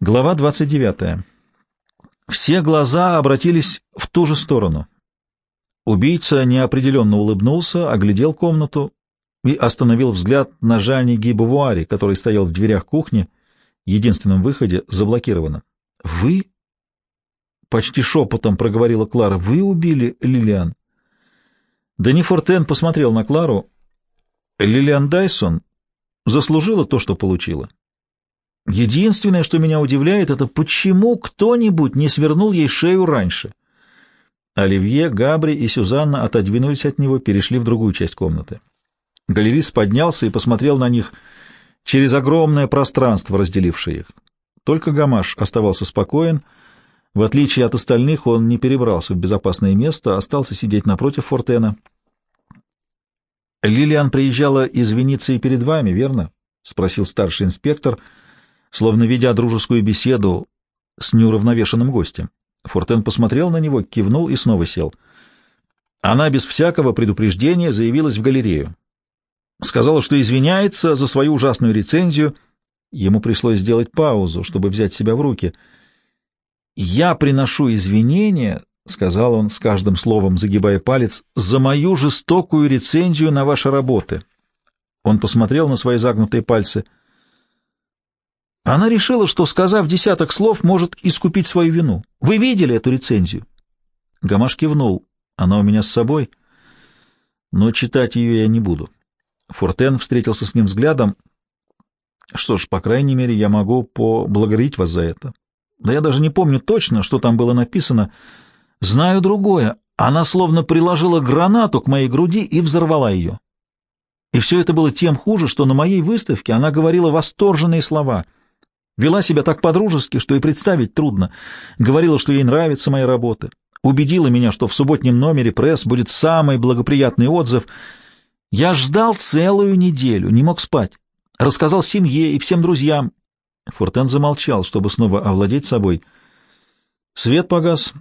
Глава 29. Все глаза обратились в ту же сторону. Убийца неопределенно улыбнулся, оглядел комнату и остановил взгляд на Жанне Гибовуаре, который стоял в дверях кухни, единственном выходе, заблокировано. «Вы?» — почти шепотом проговорила Клара. «Вы убили Лилиан?» Дани Фортен посмотрел на Клару. Лилиан Дайсон заслужила то, что получила. Единственное, что меня удивляет, это почему кто-нибудь не свернул ей шею раньше. Оливье, Габри и Сюзанна отодвинулись от него, перешли в другую часть комнаты. Галерист поднялся и посмотрел на них через огромное пространство, разделившее их. Только Гамаш оставался спокоен. В отличие от остальных, он не перебрался в безопасное место, а остался сидеть напротив Фортена. «Лилиан приезжала извиниться и перед вами, верно?» — спросил старший инспектор — словно ведя дружескую беседу с неуравновешенным гостем. Фортен посмотрел на него, кивнул и снова сел. Она без всякого предупреждения заявилась в галерею. Сказала, что извиняется за свою ужасную рецензию. Ему пришлось сделать паузу, чтобы взять себя в руки. «Я приношу извинения», — сказал он с каждым словом, загибая палец, — «за мою жестокую рецензию на ваши работы». Он посмотрел на свои загнутые пальцы — она решила, что, сказав десяток слов, может искупить свою вину. Вы видели эту рецензию? Гамаш кивнул. Она у меня с собой, но читать ее я не буду. Фортен встретился с ним взглядом. Что ж, по крайней мере, я могу поблагодарить вас за это. Да я даже не помню точно, что там было написано. Знаю другое. Она словно приложила гранату к моей груди и взорвала ее. И все это было тем хуже, что на моей выставке она говорила восторженные слова — Вела себя так по-дружески, что и представить трудно. Говорила, что ей нравятся мои работы. Убедила меня, что в субботнем номере пресс будет самый благоприятный отзыв. Я ждал целую неделю, не мог спать. Рассказал семье и всем друзьям. Фортен замолчал, чтобы снова овладеть собой. Свет погас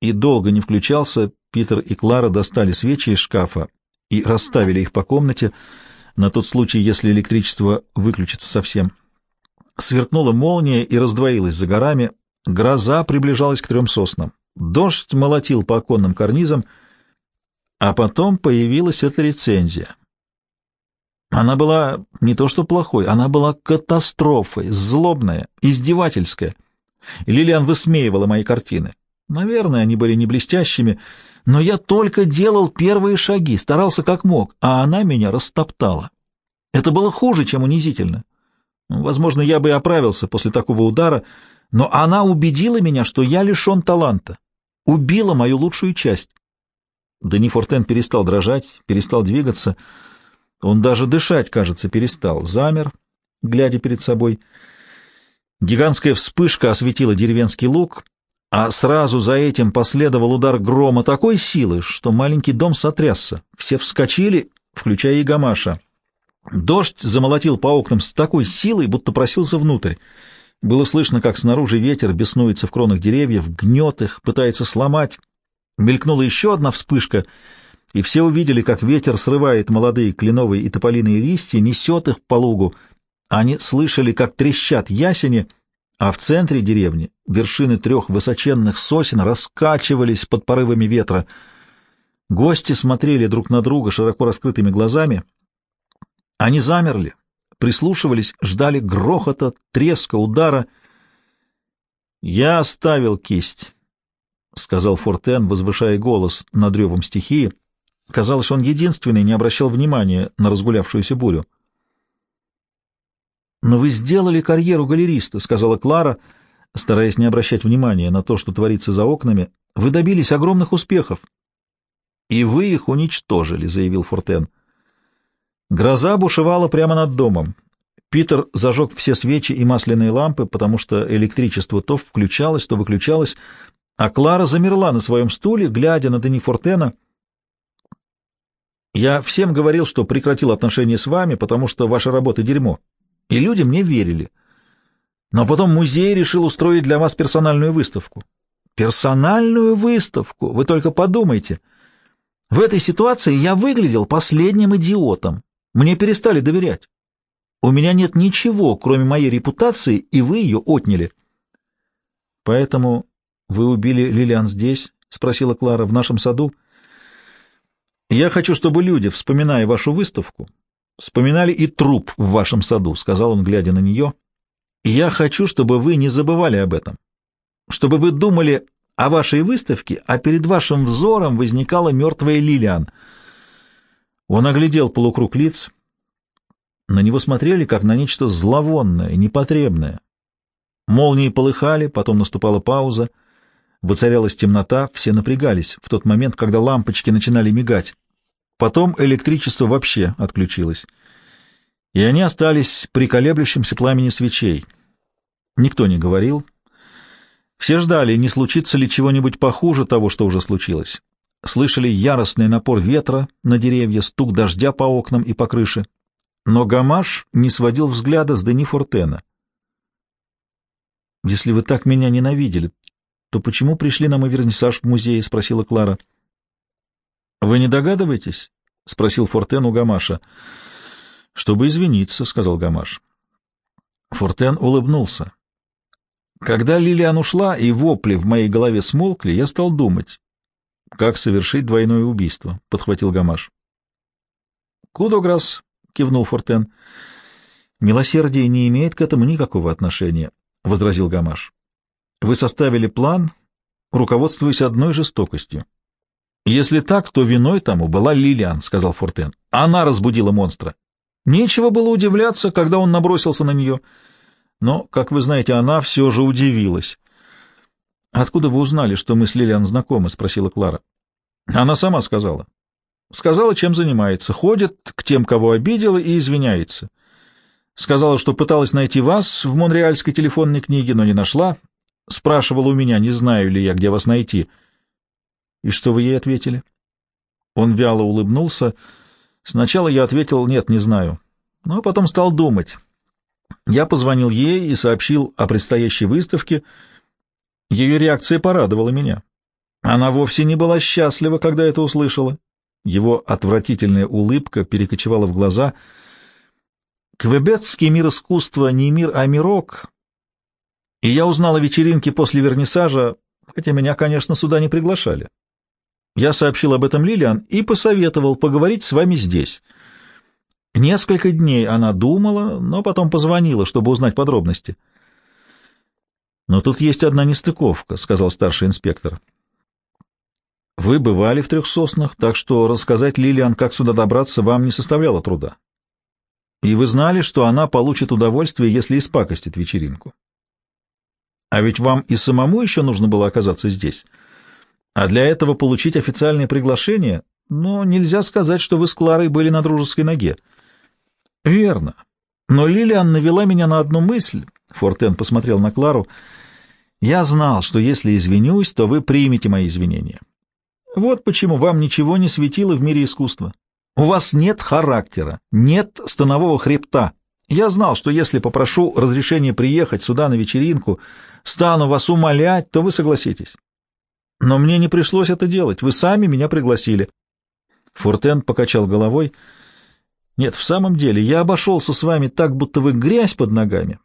и долго не включался. Питер и Клара достали свечи из шкафа и расставили их по комнате на тот случай, если электричество выключится совсем. Сверкнула молния и раздвоилась за горами. Гроза приближалась к трем соснам. Дождь молотил по оконным карнизам, а потом появилась эта рецензия. Она была не то что плохой, она была катастрофой, злобная, издевательская. Лилиан высмеивала мои картины. Наверное, они были не блестящими, но я только делал первые шаги, старался как мог, а она меня растоптала. Это было хуже, чем унизительно. Возможно, я бы и оправился после такого удара, но она убедила меня, что я лишен таланта, убила мою лучшую часть. Дани Фортен перестал дрожать, перестал двигаться. Он даже дышать, кажется, перестал. Замер, глядя перед собой. Гигантская вспышка осветила деревенский луг, а сразу за этим последовал удар грома такой силы, что маленький дом сотрясся. Все вскочили, включая и Гамаша. Дождь замолотил по окнам с такой силой, будто просился внутрь. Было слышно, как снаружи ветер беснуется в кронах деревьев, гнет их, пытается сломать. Мелькнула еще одна вспышка, и все увидели, как ветер срывает молодые кленовые и тополиные листья, несет их по лугу. Они слышали, как трещат ясени, а в центре деревни вершины трех высоченных сосен раскачивались под порывами ветра. Гости смотрели друг на друга широко раскрытыми глазами — они замерли, прислушивались, ждали грохота, треска, удара. «Я оставил кисть», — сказал Фортен, возвышая голос над ревом стихии. Казалось, он единственный не обращал внимания на разгулявшуюся бурю. «Но вы сделали карьеру галериста», — сказала Клара, стараясь не обращать внимания на то, что творится за окнами. «Вы добились огромных успехов». «И вы их уничтожили», — заявил Фортен. Гроза бушевала прямо над домом. Питер зажег все свечи и масляные лампы, потому что электричество то включалось, то выключалось, а Клара замерла на своем стуле, глядя на Дени Фортена. «Я всем говорил, что прекратил отношения с вами, потому что ваша работа — дерьмо, и люди мне верили. Но потом музей решил устроить для вас персональную выставку». «Персональную выставку? Вы только подумайте!» В этой ситуации я выглядел последним идиотом. Мне перестали доверять. У меня нет ничего, кроме моей репутации, и вы ее отняли. Поэтому вы убили Лилиан здесь? — спросила Клара. — В нашем саду? — Я хочу, чтобы люди, вспоминая вашу выставку, вспоминали и труп в вашем саду, — сказал он, глядя на нее. — Я хочу, чтобы вы не забывали об этом. Чтобы вы думали о вашей выставке, а перед вашим взором возникала мертвая Лилиан. Он оглядел полукруг лиц. На него смотрели, как на нечто зловонное, непотребное. Молнии полыхали, потом наступала пауза. Воцарялась темнота, все напрягались в тот момент, когда лампочки начинали мигать. Потом электричество вообще отключилось. И они остались при колеблющемся пламени свечей. Никто не говорил, все ждали, не случится ли чего-нибудь похуже того, что уже случилось. Слышали яростный напор ветра на деревья, стук дождя по окнам и по крыше. Но Гамаш не сводил взгляда с Дени Фортена. «Если вы так меня ненавидели, то почему пришли на мой вернисаж в музее?» — спросила Клара. «Вы не догадываетесь?» — спросил Фортен у Гамаша. «Чтобы извиниться», — сказал Гамаш. Фортен улыбнулся. Когда Лилиан ушла и вопли в моей голове смолкли, я стал думать, как совершить двойное убийство, — подхватил Гамаш. — Кудограс, — кивнул Фортен. — Милосердие не имеет к этому никакого отношения, — возразил Гамаш. — Вы составили план, руководствуясь одной жестокостью. — Если так, то виной тому была Лилиан, — сказал Фортен. — Она разбудила монстра. Нечего было удивляться, когда он набросился на нее. — но, как вы знаете, она все же удивилась. «Откуда вы узнали, что мы с Лилиан знакомы?» — спросила Клара. Она сама сказала. Сказала, чем занимается. Ходит к тем, кого обидела, и извиняется. Сказала, что пыталась найти вас в монреальской телефонной книге, но не нашла. Спрашивала у меня, не знаю ли я, где вас найти. И что вы ей ответили? Он вяло улыбнулся. Сначала я ответил «нет, не знаю». Но потом стал думать. Я позвонил ей и сообщил о предстоящей выставке. Ее реакция порадовала меня. Она вовсе не была счастлива, когда это услышала. Его отвратительная улыбка перекочевала в глаза. Квебекский мир искусства не мир, а мирок. И я узнал о вечеринке после вернисажа, хотя меня, конечно, сюда не приглашали. Я сообщил об этом Лилиан и посоветовал поговорить с вами здесь — Несколько дней она думала, но потом позвонила, чтобы узнать подробности. «Но тут есть одна нестыковка», — сказал старший инспектор. «Вы бывали в трех соснах, так что рассказать Лилиан, как сюда добраться, вам не составляло труда. И вы знали, что она получит удовольствие, если испакостит вечеринку. А ведь вам и самому еще нужно было оказаться здесь. А для этого получить официальное приглашение, но нельзя сказать, что вы с Кларой были на дружеской ноге». Верно. Но Лилиан навела меня на одну мысль. Фортен посмотрел на Клару. Я знал, что если извинюсь, то вы примете мои извинения. Вот почему вам ничего не светило в мире искусства. У вас нет характера, нет станового хребта. Я знал, что если попрошу разрешения приехать сюда на вечеринку, стану вас умолять, то вы согласитесь. Но мне не пришлось это делать, вы сами меня пригласили. Фортен покачал головой. — нет, в самом деле, я обошелся с вами так, будто вы грязь под ногами.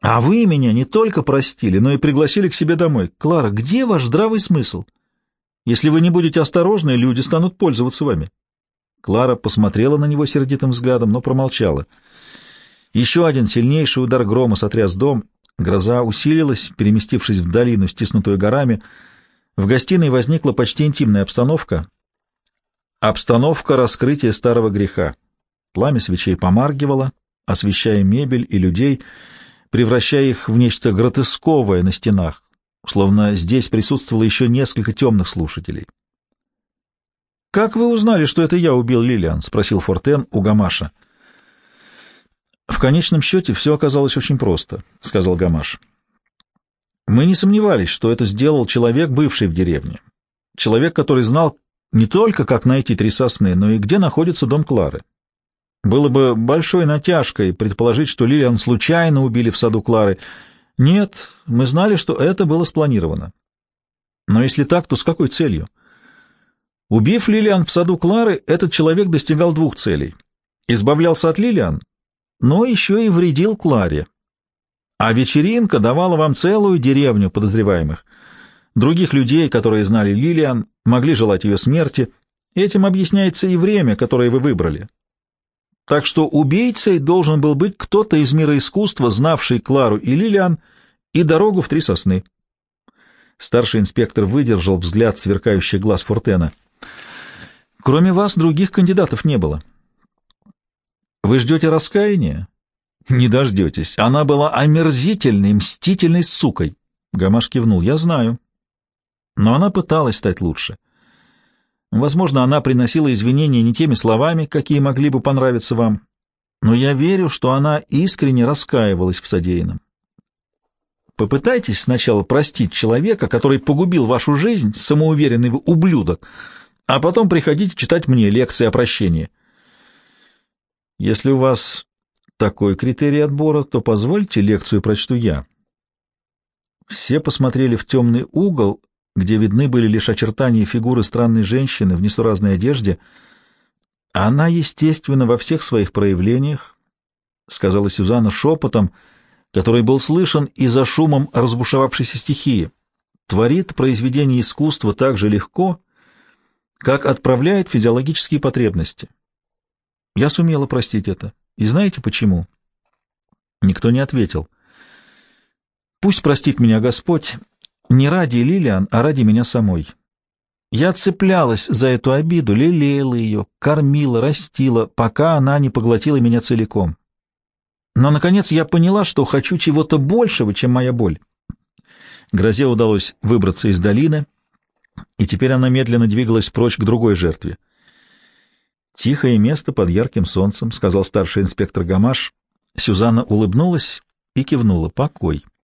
А вы меня не только простили, но и пригласили к себе домой. Клара, где ваш здравый смысл? Если вы не будете осторожны, люди станут пользоваться вами. Клара посмотрела на него сердитым взглядом, но промолчала. Еще один сильнейший удар грома сотряс дом. Гроза усилилась, переместившись в долину, стиснутую горами. В гостиной возникла почти интимная обстановка. Обстановка раскрытия старого греха. Пламя свечей помаргивало, освещая мебель и людей, превращая их в нечто гротесковое на стенах, словно здесь присутствовало еще несколько темных слушателей. «Как вы узнали, что это я убил Лилиан?» — спросил Фортен у Гамаша. «В конечном счете все оказалось очень просто», — сказал Гамаш. «Мы не сомневались, что это сделал человек, бывший в деревне. Человек, который знал не только, как найти три сосны, но и где находится дом Клары. Было бы большой натяжкой предположить, что Лилиан случайно убили в саду Клары. Нет, мы знали, что это было спланировано. Но если так, то с какой целью? Убив Лилиан в саду Клары, этот человек достигал двух целей. Избавлялся от Лилиан, но еще и вредил Кларе. А вечеринка давала вам целую деревню подозреваемых. Других людей, которые знали Лилиан, могли желать ее смерти. Этим объясняется и время, которое вы выбрали. Так что убийцей должен был быть кто-то из мира искусства, знавший Клару и Лилиан и дорогу в Три Сосны. Старший инспектор выдержал взгляд сверкающих глаз Фортена. «Кроме вас других кандидатов не было. Вы ждете раскаяния?» «Не дождетесь. Она была омерзительной, мстительной сукой». Гамаш кивнул. «Я знаю. Но она пыталась стать лучше. Возможно, она приносила извинения не теми словами, какие могли бы понравиться вам, но я верю, что она искренне раскаивалась в содеянном. Попытайтесь сначала простить человека, который погубил вашу жизнь, самоуверенный вы ублюдок, а потом приходите читать мне лекции о прощении. Если у вас такой критерий отбора, то позвольте лекцию прочту я. Все посмотрели в темный угол, где видны были лишь очертания фигуры странной женщины в несуразной одежде. Она, естественно, во всех своих проявлениях, — сказала Сюзанна шепотом, который был слышен и за шумом разбушевавшейся стихии, творит произведение искусства так же легко, как отправляет физиологические потребности. Я сумела простить это. И знаете почему? Никто не ответил. Пусть простит меня Господь, не ради Лилиан, а ради меня самой. Я цеплялась за эту обиду, лелеяла ее, кормила, растила, пока она не поглотила меня целиком. Но, наконец, я поняла, что хочу чего-то большего, чем моя боль. Грозе удалось выбраться из долины, и теперь она медленно двигалась прочь к другой жертве. «Тихое место под ярким солнцем», — сказал старший инспектор Гамаш. Сюзанна улыбнулась и кивнула. «Покой».